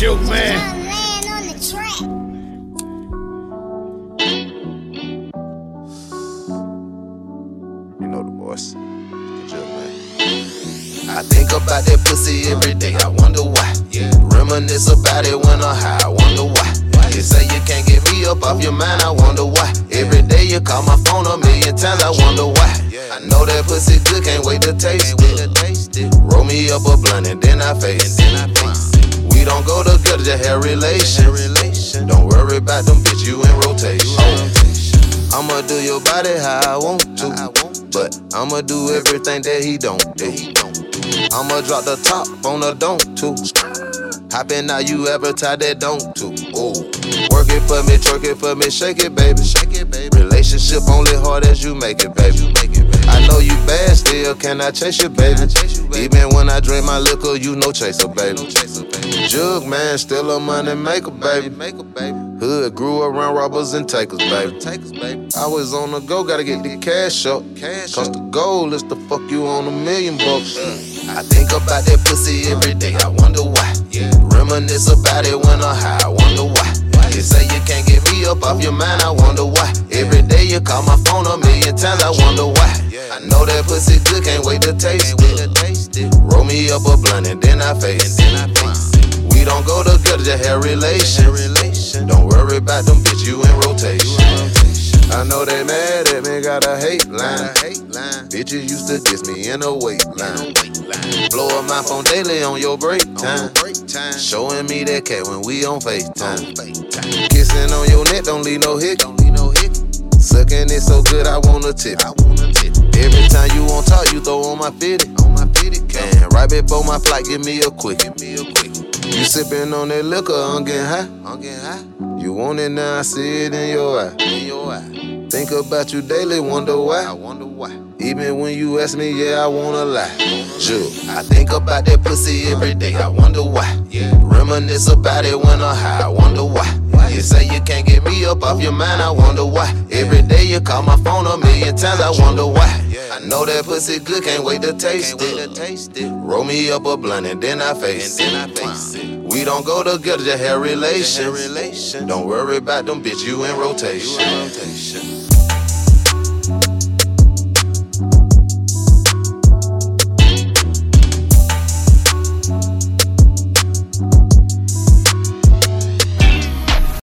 Shook man. Land on the track. You know the boys. Good job, man. I think about that pussy every day. I wonder why. Reminisce about it when I'm high. I wonder why. You say you can't get me up off your mind. I wonder why. Every day you call my phone a million times. I wonder why. I know that pussy good. Can't wait to taste it. Roll me up a blunt and then I face it. We don't go to together, just have relations. Don't worry about them, bitch. You in rotation. I'ma do your body how I want to. But I'ma do everything that he don't do. I'ma drop the top on the don't too. Hoppin' now you ever tie that don't too. Ooh. Work it for me, twerk it for me, shake it, baby. Shake it, baby. Relationship only hard as you make it, baby. I know you bad still, can I chase you, baby? Even when I drink my liquor, you no chaser, baby. Jug man, still a money maker, baby. Hood grew around robbers and takers, baby. I was on the go, gotta get the cash up. Cause the goal is to fuck you on a million bucks. I think about that pussy every day, I wonder why. Reminisce about it when I'm high, I wonder why. You say you can't get me up off your mind, I wonder why. Every day you call my phone a million times, I wonder why. I know that pussy good, can't wait to taste it. Roll me up a blunt and then I face it. Have relations. Don't worry about them, bitch, you in rotation. I know they mad at me, got a hate line. Bitches used to diss me in a wait line. Blow up my phone daily on your break time. Showing me that cat when we on FaceTime. Kissing on your neck, don't leave no hick. Sucking it so good, I wanna tip. Every time you want talk, you throw on my fitted. And right before my flight, give me a quick. You sipping on that liquor, I'm getting high. I'm getting high. You want it now, I see it in your eye. Think about you daily, wonder why. Even when you ask me, yeah, I wanna lie. Sure. I think about that pussy every day, I wonder why. Reminisce about it when I'm high, I wonder why. You say you can't get me up off your mind, I wonder why. Every day you call my phone a million times, I wonder why. I know that pussy good, can't wait to taste it. Roll me up a blunt and then I face it. We don't go together, just have relations. Don't worry about them, bitch, you in rotation.